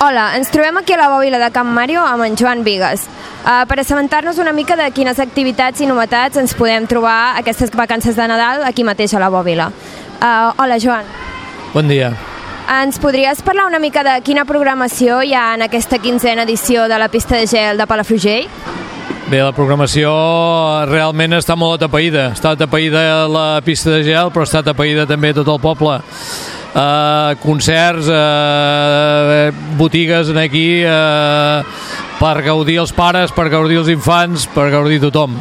Hola, ens trobem aquí a la bòbila de Camp Mario amb en Joan Vigues. Uh, per assabentar-nos una mica de quines activitats i novetats ens podem trobar aquestes vacances de Nadal aquí mateix a la bòbila. Uh, hola, Joan. Bon dia. Ens podries parlar una mica de quina programació hi ha en aquesta quinzena edició de la pista de gel de Palafrugell? Bé, la programació realment està molt atapeïda. Està atapeïda la pista de gel, però està atapeïda també tot el poble. Uh, concerts, uh, botigues en aquí uh, per gaudir els pares, per gaudir els infants, per gaudir tothom.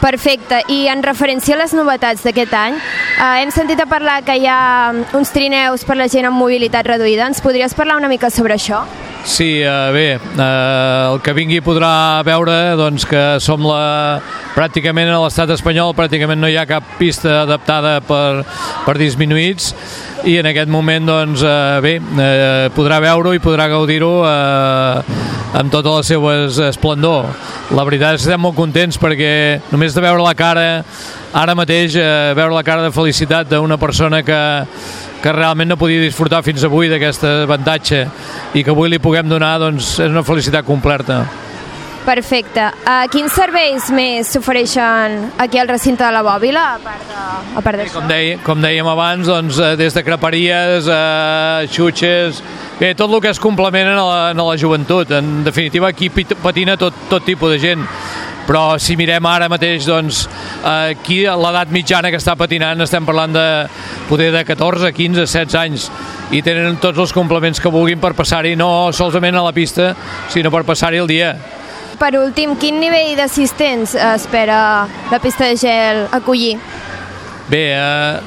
Perfecte, i en referència a les novetats d'aquest any, eh, hem sentit a parlar que hi ha uns trineus per la gent amb mobilitat reduïda. Ens podries parlar una mica sobre això? Sí, eh, bé, eh, el que vingui podrà veure doncs, que som la, pràcticament a l'estat espanyol pràcticament no hi ha cap pista adaptada per, per disminuïts i en aquest moment doncs, eh, bé, eh, podrà veure-ho i podrà gaudir-ho eh, amb tota la seva esplendor. La veritat és que estem molt contents perquè només de veure la cara, ara mateix, eh, veure la cara de felicitat d'una persona que, que realment no podia disfrutar fins avui d'aquest avantatge i que avui li puguem donar doncs, és una felicitat completa. Perfecte. Uh, quins serveis més s'ofereixen aquí al recinte de la Bòbila, a part de- a part d'això? Com, deia, com dèiem abans, doncs, eh, des de creperies, eh, xutxes, bé, tot el que es complementen a la, a la joventut. En definitiva, aquí patina tot, tot tipus de gent però si mirem ara mateix doncs, eh, aquí l'edat mitjana que està patinant estem parlant de poder de 14, 15, 16 anys i tenen tots els complements que vulguin per passar-hi no solament a la pista sinó per passar-hi el dia Per últim, quin nivell d'assistents espera la pista de gel acollir? Bé, eh,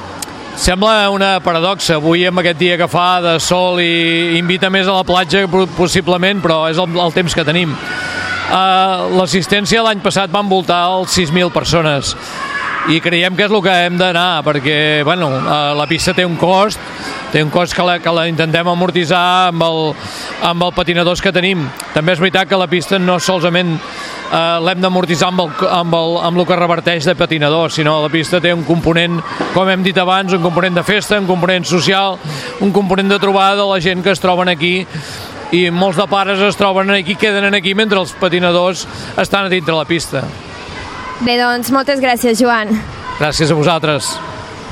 sembla una paradoxa. Avui, amb aquest dia que fa de sol i invita més a la platja, po- possiblement, però és el, el temps que tenim. Eh, L'assistència l'any passat va envoltar els 6.000 persones i creiem que és el que hem d'anar perquè bueno, eh, la pista té un cost té un cost que la, que la intentem amortitzar amb, el, amb el patinadors que tenim també és veritat que la pista no solament eh, l'hem d'amortitzar amb, el, amb, el, amb el que reverteix de patinadors sinó la pista té un component com hem dit abans, un component de festa, un component social un component de trobada de la gent que es troben aquí i molts de pares es troben aquí, queden aquí mentre els patinadors estan a dintre la pista. Bé, doncs, moltes gràcies, Joan. Gràcies a vosaltres.